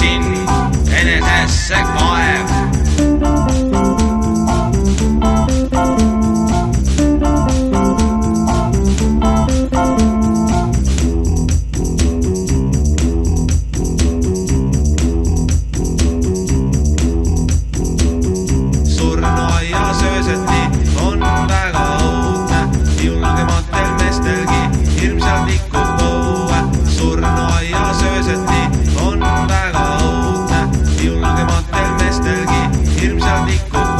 haarab Nico.